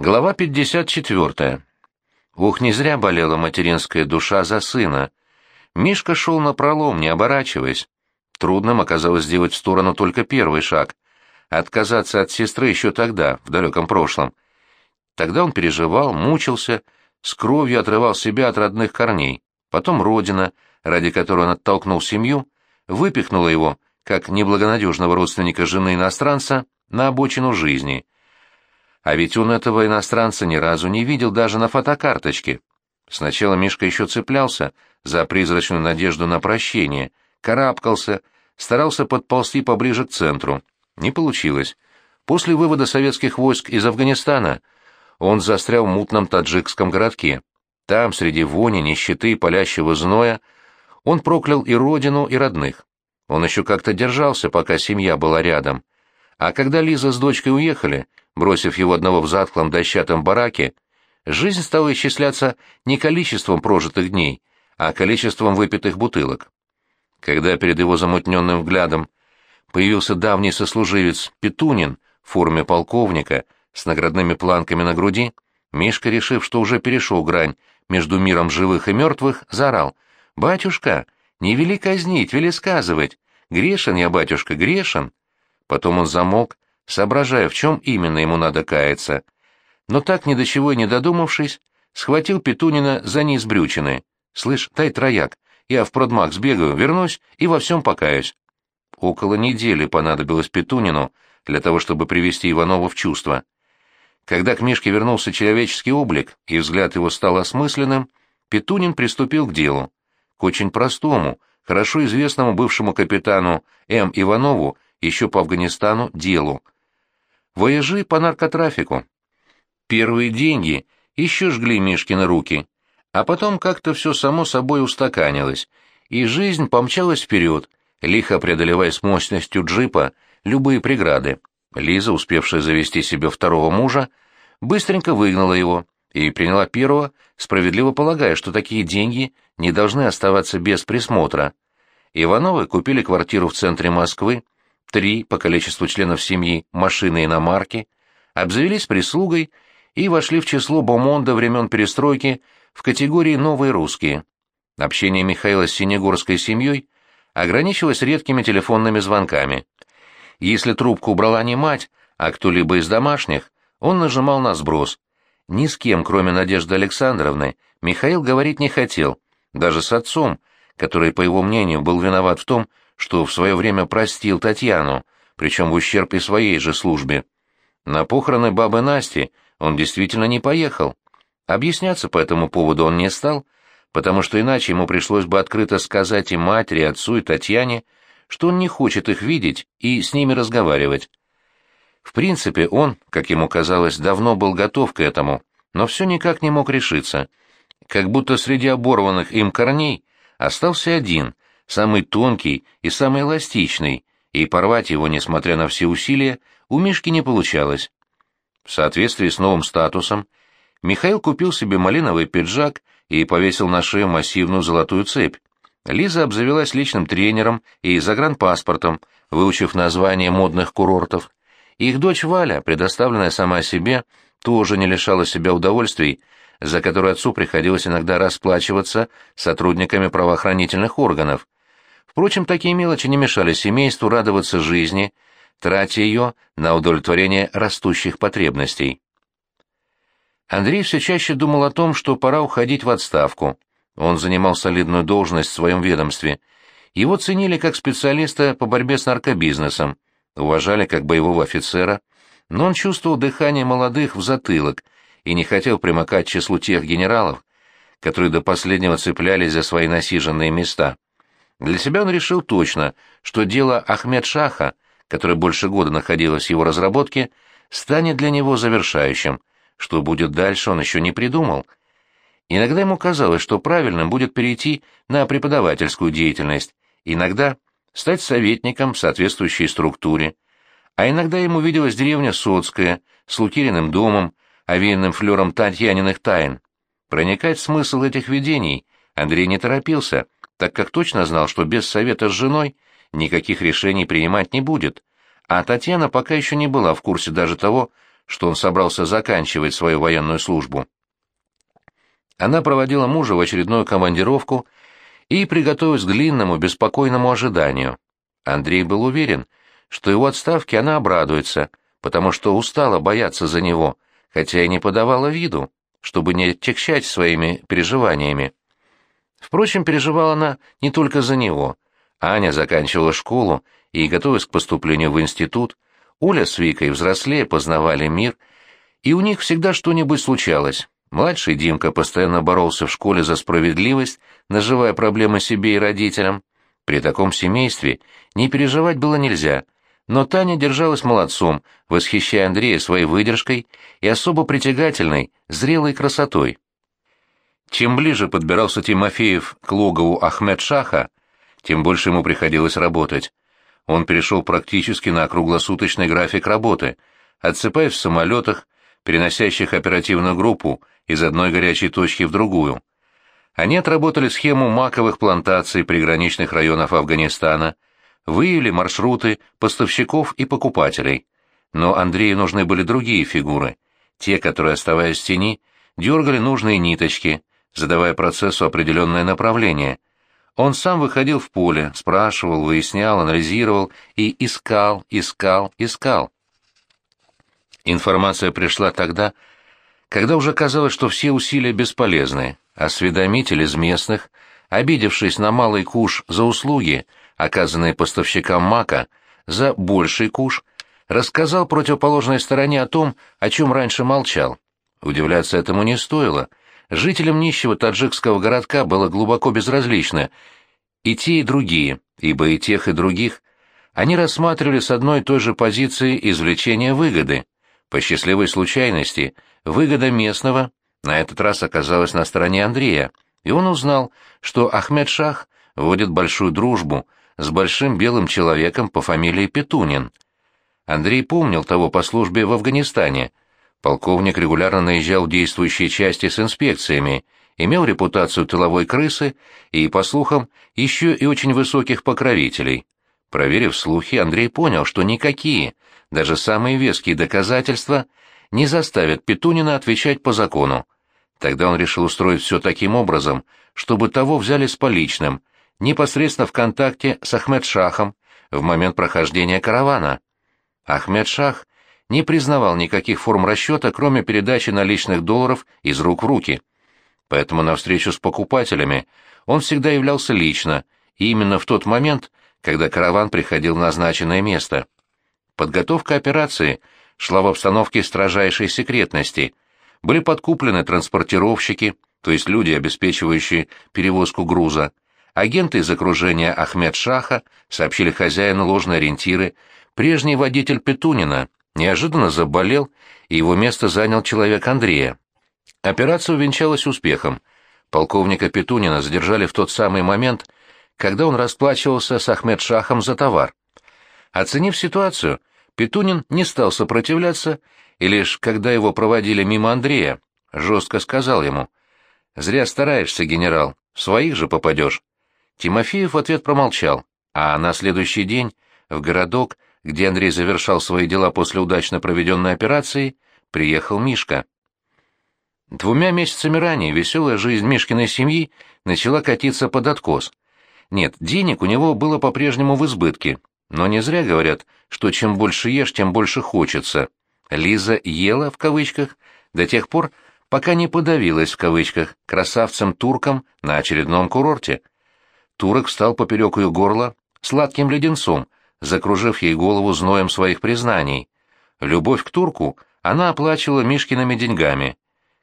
Глава 54. Ух, не зря болела материнская душа за сына. Мишка шел напролом, не оборачиваясь. Трудным оказалось сделать в сторону только первый шаг. Отказаться от сестры еще тогда, в далеком прошлом. Тогда он переживал, мучился, с кровью отрывал себя от родных корней. Потом родина, ради которой он оттолкнул семью, выпихнула его, как неблагонадежного родственника жены иностранца, на обочину жизни — а ведь он этого иностранца ни разу не видел даже на фотокарточке. Сначала Мишка еще цеплялся за призрачную надежду на прощение, карабкался, старался подползти поближе к центру. Не получилось. После вывода советских войск из Афганистана он застрял в мутном таджикском городке. Там, среди вони, нищеты и палящего зноя, он проклял и родину, и родных. Он еще как-то держался, пока семья была рядом. А когда Лиза с дочкой уехали, бросив его одного в затхлом дощатом бараке, жизнь стала исчисляться не количеством прожитых дней, а количеством выпитых бутылок. Когда перед его замутненным взглядом появился давний сослуживец Петунин в форме полковника с наградными планками на груди, Мишка, решив, что уже перешел грань между миром живых и мертвых, заорал «Батюшка, не вели казнить, вели сказывать! Грешен я, батюшка, грешен!» Потом он замолк, соображая, в чем именно ему надо каяться. Но так ни до чего и не додумавшись, схватил Петунина за низ брючины. «Слышь, дай трояк, я в продмаг сбегаю, вернусь и во всем покаюсь». Около недели понадобилось Петунину для того, чтобы привести Иванова в чувство. Когда к Мишке вернулся человеческий облик, и взгляд его стал осмысленным, Петунин приступил к делу. К очень простому, хорошо известному бывшему капитану М. Иванову еще по Афганистану делу — Вояжи по наркотрафику. Первые деньги еще жгли Мишкины руки, а потом как-то все само собой устаканилось, и жизнь помчалась вперед, лихо преодолевая с мощностью джипа любые преграды. Лиза, успевшая завести себе второго мужа, быстренько выгнала его и приняла первого, справедливо полагая, что такие деньги не должны оставаться без присмотра. Ивановы купили квартиру в центре Москвы, три по количеству членов семьи машины иномарки, обзавелись прислугой и вошли в число бомонда времен перестройки в категории «новые русские». Общение Михаила с синегорской семьей ограничилось редкими телефонными звонками. Если трубку убрала не мать, а кто-либо из домашних, он нажимал на сброс. Ни с кем, кроме Надежды Александровны, Михаил говорить не хотел, даже с отцом, который, по его мнению, был виноват в том, что в свое время простил Татьяну, причем в ущерб и своей же службе. На похороны бабы Насти он действительно не поехал. Объясняться по этому поводу он не стал, потому что иначе ему пришлось бы открыто сказать и матери, и отцу, и Татьяне, что он не хочет их видеть и с ними разговаривать. В принципе, он, как ему казалось, давно был готов к этому, но все никак не мог решиться. Как будто среди оборванных им корней остался один, самый тонкий и самый эластичный, и порвать его, несмотря на все усилия, у Мишки не получалось. В соответствии с новым статусом, Михаил купил себе малиновый пиджак и повесил на шею массивную золотую цепь. Лиза обзавелась личным тренером и загранпаспортом, выучив название модных курортов. Их дочь Валя, предоставленная сама себе, тоже не лишала себя удовольствий, за которые отцу приходилось иногда расплачиваться сотрудниками правоохранительных органов, Впрочем, такие мелочи не мешали семейству радоваться жизни, тратя ее на удовлетворение растущих потребностей. Андрей все чаще думал о том, что пора уходить в отставку. Он занимал солидную должность в своем ведомстве. Его ценили как специалиста по борьбе с наркобизнесом, уважали как боевого офицера, но он чувствовал дыхание молодых в затылок и не хотел примыкать к числу тех генералов, которые до последнего цеплялись за свои насиженные места. Для себя он решил точно, что дело Ахмед Шаха, которое больше года находилось в его разработке, станет для него завершающим. Что будет дальше, он еще не придумал. Иногда ему казалось, что правильным будет перейти на преподавательскую деятельность, иногда стать советником в соответствующей структуре, а иногда ему виделась деревня Соцкая с Лукириным домом, овеянным флером Татьяниных тайн. Проникать в смысл этих видений Андрей не торопился — так как точно знал, что без совета с женой никаких решений принимать не будет, а Татьяна пока еще не была в курсе даже того, что он собрался заканчивать свою военную службу. Она проводила мужа в очередную командировку и приготовилась к длинному, беспокойному ожиданию. Андрей был уверен, что его отставке она обрадуется, потому что устала бояться за него, хотя и не подавала виду, чтобы не отягчать своими переживаниями. Впрочем, переживала она не только за него. Аня заканчивала школу и, готовясь к поступлению в институт, Оля с Викой взрослее познавали мир, и у них всегда что-нибудь случалось. Младший Димка постоянно боролся в школе за справедливость, наживая проблемы себе и родителям. При таком семействе не переживать было нельзя, но Таня держалась молодцом, восхищая Андрея своей выдержкой и особо притягательной, зрелой красотой. Чем ближе подбирался Тимофеев к логову Ахмед-Шаха, тем больше ему приходилось работать. Он перешел практически на круглосуточный график работы, отсыпаясь в самолетах, переносящих оперативную группу из одной горячей точки в другую. Они отработали схему маковых плантаций приграничных районов Афганистана, выявили маршруты поставщиков и покупателей. Но Андрею нужны были другие фигуры, те, которые, оставаясь в тени, дергали нужные ниточки, задавая процессу определенное направление. Он сам выходил в поле, спрашивал, выяснял, анализировал и искал, искал, искал. Информация пришла тогда, когда уже казалось, что все усилия бесполезны. Осведомитель из местных, обидевшись на малый куш за услуги, оказанные поставщикам мака, за больший куш, рассказал противоположной стороне о том, о чем раньше молчал. Удивляться этому не стоило. Жителям нищего таджикского городка было глубоко безразлично и те, и другие, ибо и тех, и других они рассматривали с одной и той же позиции извлечения выгоды. По счастливой случайности, выгода местного на этот раз оказалась на стороне Андрея, и он узнал, что Ахмед Шах вводит большую дружбу с большим белым человеком по фамилии Петунин. Андрей помнил того по службе в Афганистане – Полковник регулярно наезжал в действующие части с инспекциями, имел репутацию тыловой крысы и, по слухам, еще и очень высоких покровителей. Проверив слухи, Андрей понял, что никакие, даже самые веские доказательства, не заставят Петунина отвечать по закону. Тогда он решил устроить все таким образом, чтобы того взяли с поличным, непосредственно в контакте с Ахмед-Шахом в момент прохождения каравана. Ахмед-Шах не признавал никаких форм расчета, кроме передачи наличных долларов из рук в руки. Поэтому на встречу с покупателями он всегда являлся лично, и именно в тот момент, когда караван приходил в назначенное место. Подготовка операции шла в обстановке строжайшей секретности. Были подкуплены транспортировщики, то есть люди, обеспечивающие перевозку груза. Агенты из окружения Ахмед Шаха сообщили хозяину ложные ориентиры. Прежний водитель Петунина неожиданно заболел, и его место занял человек Андрея. Операция увенчалась успехом. Полковника Петунина задержали в тот самый момент, когда он расплачивался с Ахмед-Шахом за товар. Оценив ситуацию, Петунин не стал сопротивляться, и лишь когда его проводили мимо Андрея, жестко сказал ему, «Зря стараешься, генерал, своих же попадешь». Тимофеев в ответ промолчал, а на следующий день в городок где Андрей завершал свои дела после удачно проведенной операции, приехал Мишка. Двумя месяцами ранее веселая жизнь Мишкиной семьи начала катиться под откос. Нет, денег у него было по-прежнему в избытке, но не зря говорят, что чем больше ешь, тем больше хочется. Лиза «ела» в кавычках до тех пор, пока не подавилась в кавычках красавцем-турком на очередном курорте. Турок встал поперек ее горла сладким леденцом, закружив ей голову зноем своих признаний. Любовь к турку она оплачивала Мишкиными деньгами.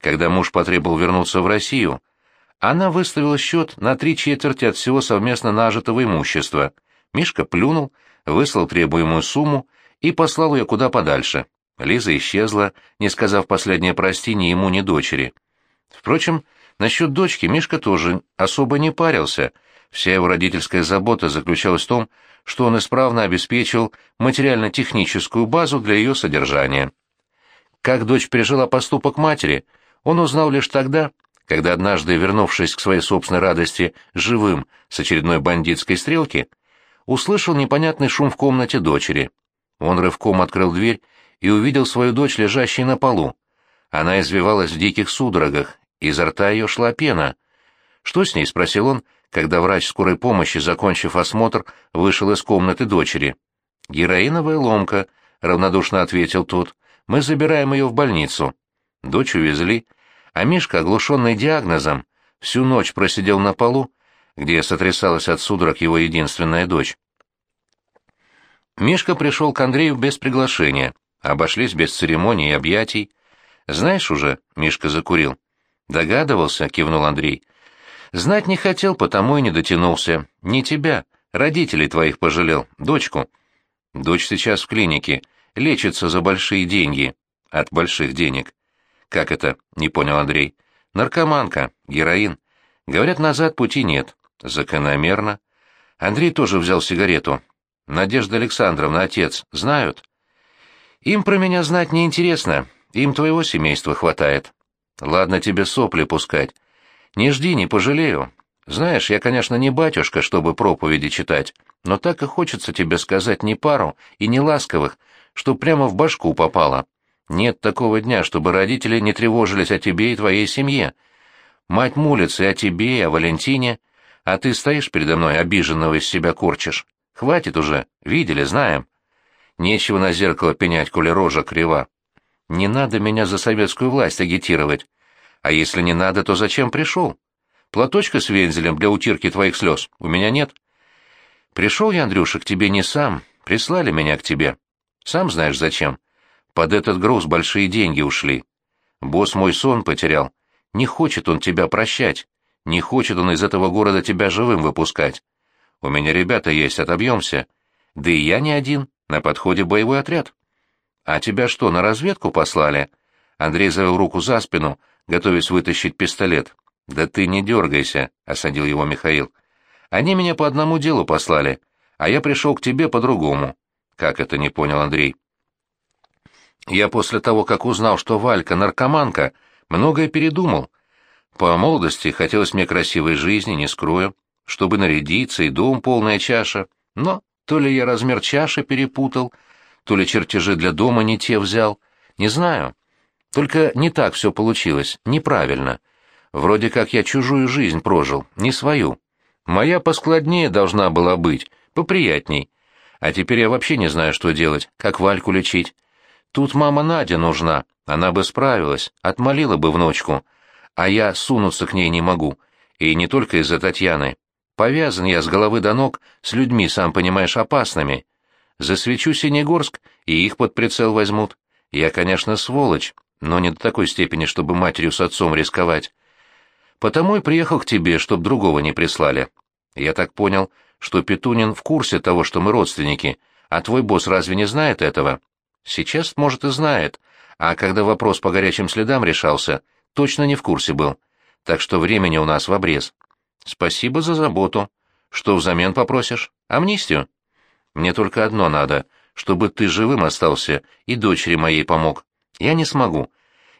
Когда муж потребовал вернуться в Россию, она выставила счет на три четверти от всего совместно нажитого имущества. Мишка плюнул, выслал требуемую сумму и послал ее куда подальше. Лиза исчезла, не сказав последнее прости ни ему, ни дочери. Впрочем, насчет дочки Мишка тоже особо не парился. Вся его родительская забота заключалась в том, что он исправно обеспечил материально-техническую базу для ее содержания. Как дочь пережила поступок матери, он узнал лишь тогда, когда однажды, вернувшись к своей собственной радости живым с очередной бандитской стрелки, услышал непонятный шум в комнате дочери. Он рывком открыл дверь и увидел свою дочь, лежащей на полу. Она извивалась в диких судорогах, изо рта ее шла пена. «Что с ней?» — спросил он, когда врач скорой помощи, закончив осмотр, вышел из комнаты дочери. «Героиновая ломка», — равнодушно ответил тот. «Мы забираем ее в больницу». Дочь увезли, а Мишка, оглушенный диагнозом, всю ночь просидел на полу, где сотрясалась от судорог его единственная дочь. Мишка пришел к Андрею без приглашения, обошлись без церемоний и объятий. «Знаешь уже», — Мишка закурил. «Догадывался», — кивнул Андрей. «Знать не хотел, потому и не дотянулся. Не тебя, родителей твоих пожалел, дочку. Дочь сейчас в клинике, лечится за большие деньги. От больших денег». «Как это?» — не понял Андрей. «Наркоманка, героин. Говорят, назад пути нет». «Закономерно». Андрей тоже взял сигарету. «Надежда Александровна, отец, знают?» «Им про меня знать неинтересно. Им твоего семейства хватает». «Ладно тебе сопли пускать. Не жди, не пожалею. Знаешь, я, конечно, не батюшка, чтобы проповеди читать, но так и хочется тебе сказать не пару и не ласковых, что прямо в башку попало. Нет такого дня, чтобы родители не тревожились о тебе и твоей семье. Мать молится о тебе, и о Валентине, а ты стоишь передо мной, обиженного из себя корчишь. Хватит уже, видели, знаем. Нечего на зеркало пенять, коли рожа крива. Не надо меня за советскую власть агитировать. А если не надо, то зачем пришел? Платочка с вензелем для утирки твоих слез у меня нет. Пришел я, Андрюша, к тебе не сам, прислали меня к тебе. Сам знаешь зачем. Под этот груз большие деньги ушли. Босс мой сон потерял. Не хочет он тебя прощать. Не хочет он из этого города тебя живым выпускать. У меня ребята есть, отобьемся. Да и я не один, на подходе боевой отряд. А тебя что, на разведку послали? Андрей завел руку за спину, готовясь вытащить пистолет. Да ты не дергайся, осадил его Михаил. Они меня по одному делу послали, а я пришел к тебе по другому. Как это не понял Андрей? Я после того, как узнал, что Валька наркоманка, многое передумал. По молодости хотелось мне красивой жизни, не скрою, чтобы нарядиться и дом полная чаша. Но то ли я размер чаши перепутал, то ли чертежи для дома не те взял, не знаю. Только не так все получилось, неправильно. Вроде как я чужую жизнь прожил, не свою. Моя поскладнее должна была быть, поприятней. А теперь я вообще не знаю, что делать, как Вальку лечить. Тут мама Надя нужна, она бы справилась, отмолила бы внучку. А я сунуться к ней не могу, и не только из-за Татьяны. Повязан я с головы до ног с людьми, сам понимаешь, опасными. Засвечу Синегорск, и их под прицел возьмут. Я, конечно, сволочь, но не до такой степени, чтобы матерью с отцом рисковать. Потому и приехал к тебе, чтоб другого не прислали. Я так понял, что Петунин в курсе того, что мы родственники, а твой босс разве не знает этого? Сейчас, может, и знает, а когда вопрос по горячим следам решался, точно не в курсе был. Так что времени у нас в обрез. Спасибо за заботу. Что взамен попросишь? Амнистию? Мне только одно надо, чтобы ты живым остался и дочери моей помог. Я не смогу.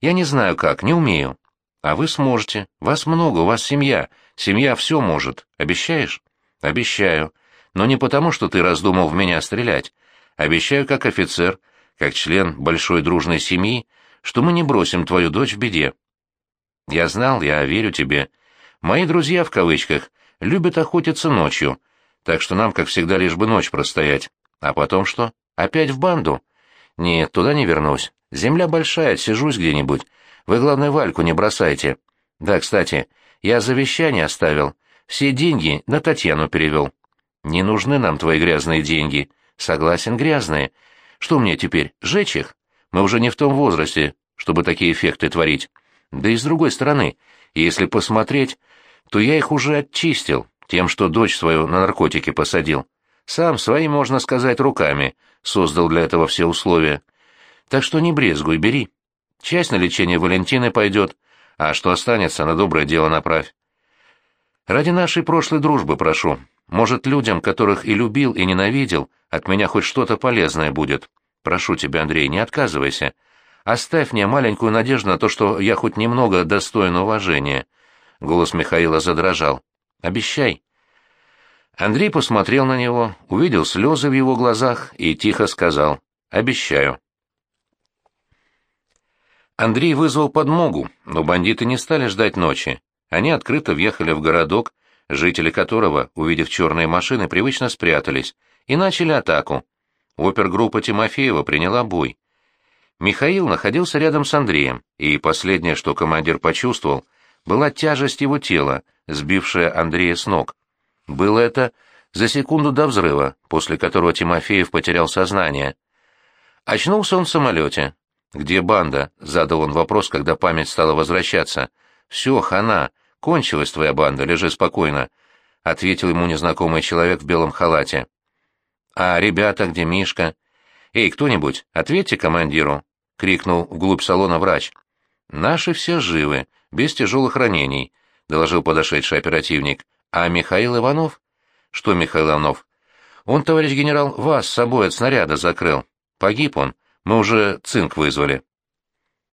Я не знаю как, не умею. А вы сможете. Вас много, у вас семья. Семья все может. Обещаешь? Обещаю. Но не потому, что ты раздумал в меня стрелять. Обещаю как офицер, как член большой дружной семьи, что мы не бросим твою дочь в беде. Я знал, я верю тебе. Мои друзья, в кавычках, любят охотиться ночью, так что нам, как всегда, лишь бы ночь простоять. А потом что? Опять в банду? Нет, туда не вернусь. Земля большая, сижусь где-нибудь. Вы, главное, Вальку не бросайте. Да, кстати, я завещание оставил. Все деньги на Татьяну перевел. Не нужны нам твои грязные деньги. Согласен, грязные. Что мне теперь, жечь их? Мы уже не в том возрасте, чтобы такие эффекты творить. Да и с другой стороны, если посмотреть, то я их уже очистил тем, что дочь свою на наркотики посадил. Сам свои, можно сказать, руками создал для этого все условия. Так что не брезгуй, бери. Часть на лечение Валентины пойдет, а что останется, на доброе дело направь. Ради нашей прошлой дружбы прошу. Может, людям, которых и любил, и ненавидел, от меня хоть что-то полезное будет. Прошу тебя, Андрей, не отказывайся. Оставь мне маленькую надежду на то, что я хоть немного достоин уважения. Голос Михаила задрожал. Обещай. Андрей посмотрел на него, увидел слезы в его глазах и тихо сказал «Обещаю». Андрей вызвал подмогу, но бандиты не стали ждать ночи. Они открыто въехали в городок, жители которого, увидев черные машины, привычно спрятались и начали атаку. Опергруппа Тимофеева приняла бой. Михаил находился рядом с Андреем, и последнее, что командир почувствовал, была тяжесть его тела, сбившая Андрея с ног. Было это за секунду до взрыва, после которого Тимофеев потерял сознание. Очнулся он в самолете. «Где банда?» — задал он вопрос, когда память стала возвращаться. «Все, хана, кончилась твоя банда, лежи спокойно», — ответил ему незнакомый человек в белом халате. «А ребята, где Мишка?» «Эй, кто-нибудь, ответьте командиру!» — крикнул вглубь салона врач. «Наши все живы, без тяжелых ранений», — доложил подошедший оперативник. «А Михаил Иванов?» «Что Михаил Иванов?» «Он, товарищ генерал, вас с собой от снаряда закрыл. Погиб он. Мы уже цинк вызвали».